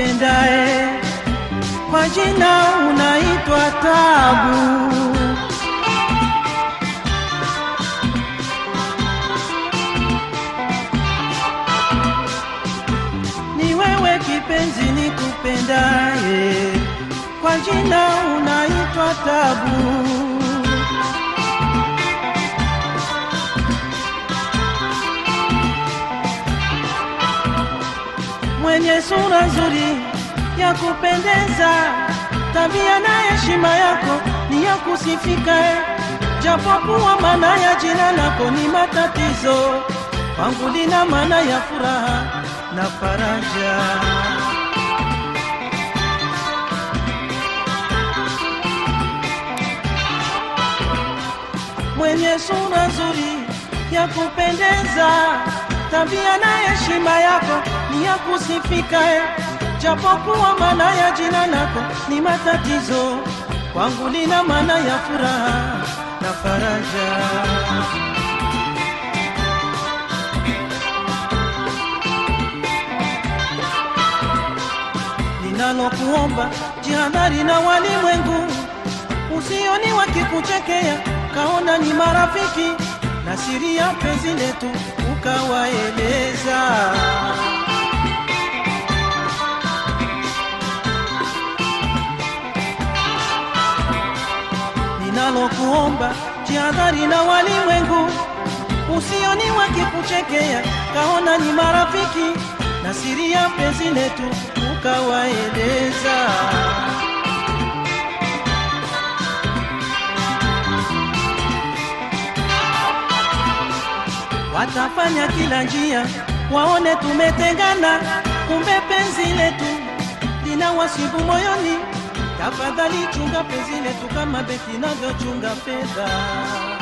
ni kwa jina unaitwa Tabu. Ni wewe kipenzi ni kupendae, kwa jina unaitwa Tabu. Mwenye sura nzuri ya kupendeza, tabia na heshima yako ni ya kusifika, japokuwa maana ya jina lako ni matatizo, kwangu lina maana ya furaha na faraja. mwenye sura nzuri ya kupendeza, tabia na heshima yako ni ya kusifika, eh. japokuwa maana ya jina lako ni matatizo, kwangu lina maana ya furaha na faraja. Ninalokuomba jihadhari na walimwengu, usioni wakikuchekea kaona ni marafiki, na siri ya penzi letu ukawaeleza. Ninalokuomba jihadhari na walimwengu, usioni wakikuchekea kaona ni marafiki, na siri ya penzi letu ukawaeleza. watafanya kila njia waone tumetengana, kumbe penzi letu lina wasibu moyoni. Tafadhali chunga penzi letu kama beti navyochunga fedha.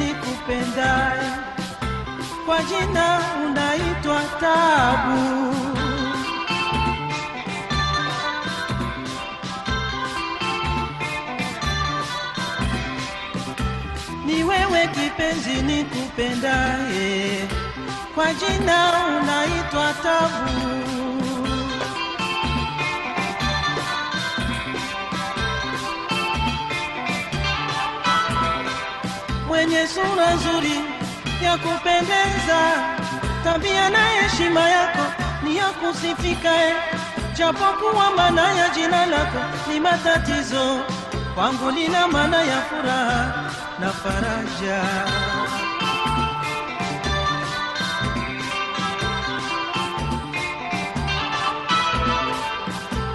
Kipenzi ni kwa jina unaitwa Tabu. Ni wewe kipenzi nikupendaye, kwa jina unaitwa Tabu. Mwenye sura nzuri ya kupendeza, tabia na heshima yako ni ya kusifika, eh. japokuwa maana ya jina lako ni matatizo, kwangu lina maana ya furaha na faraja.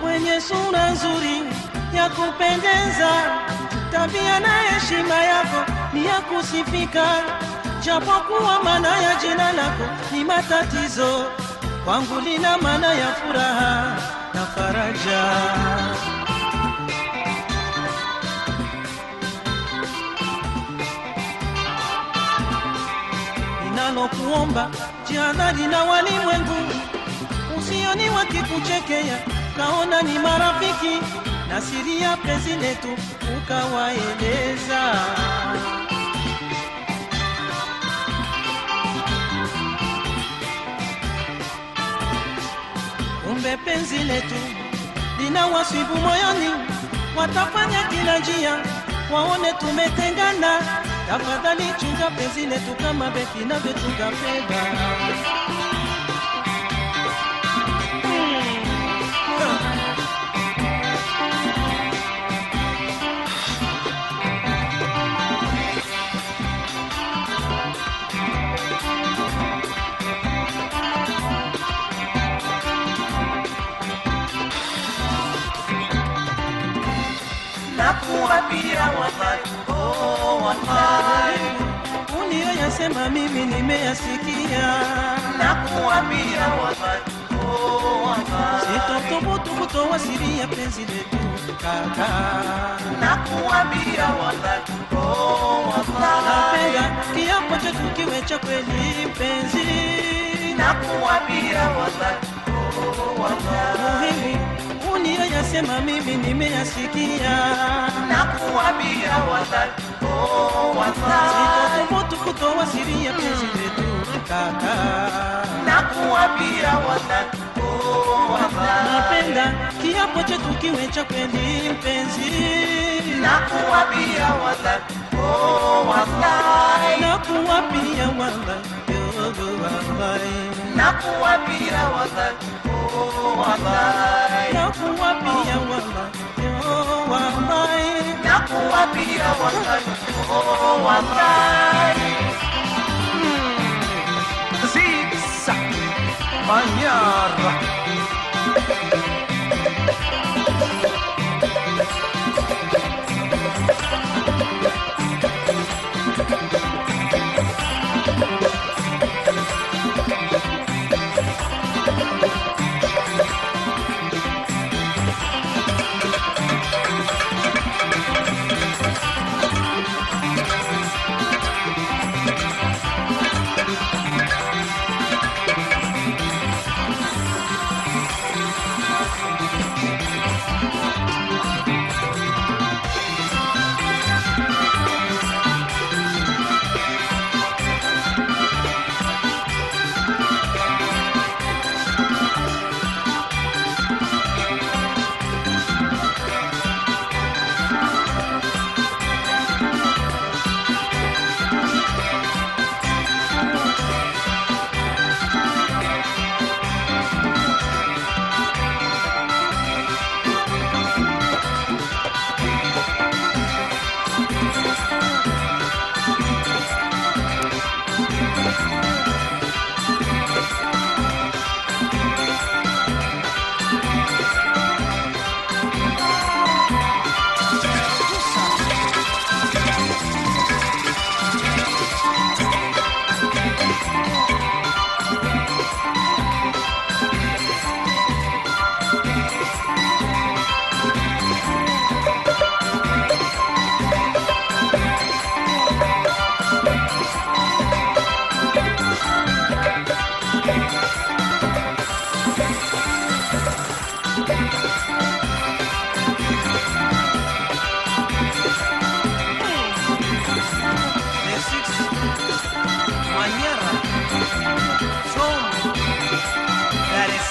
mwenye sura nzuri ya kupendeza, tabia na heshima yako ya kusifika, japokuwa maana ya jina lako ni matatizo, kwangu lina maana ya furaha na faraja. Ninalokuomba jihadhari na walimwengu, usioni wakikuchekea kaona ni marafiki, na siri ya letu ukawaeleza. Kumbe penzi letu lina wasibu moyoni, watafanya kila njia waone tumetengana. Tafadhali chunga penzi letu kama benki inavyochunga fedha. Wallahi, oh wallahi, mimi nimeyasikia. Na kuwapia oh kutoa siri ya penzi letu kaka. Nakuapia wallahi, oh napenda kiapo chetu kiwe cha kweli mpenzi. Nakuapia wallahi, oh muhimu uniyoyasema mimi nimeyasikia. Nakuapia wallahi, oh kutoa siri ya penzi letu kaka. Na kuambia oh napenda kiapo chetu kiwe cha kweli mpenzi. Wallahi, oh wallahi, wallahi, nakuapia wallahi, oh wallahi. Zigzag Manyara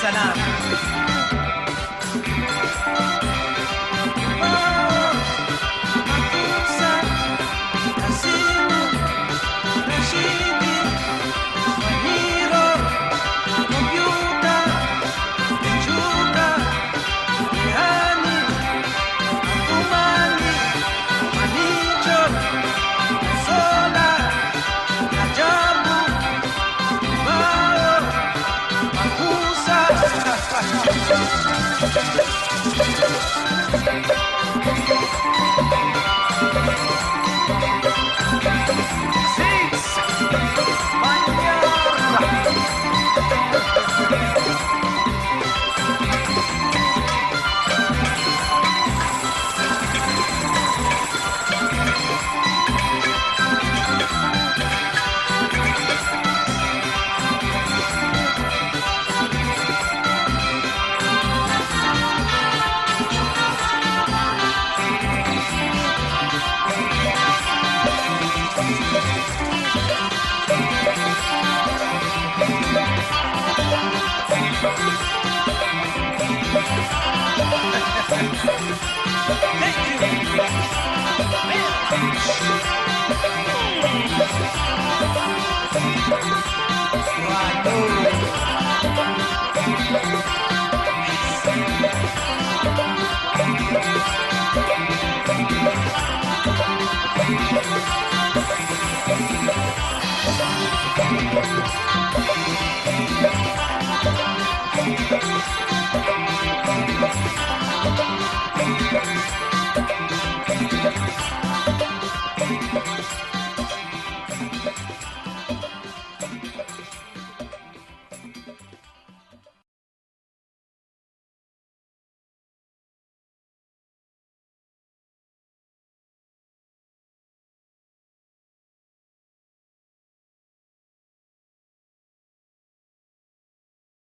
啊。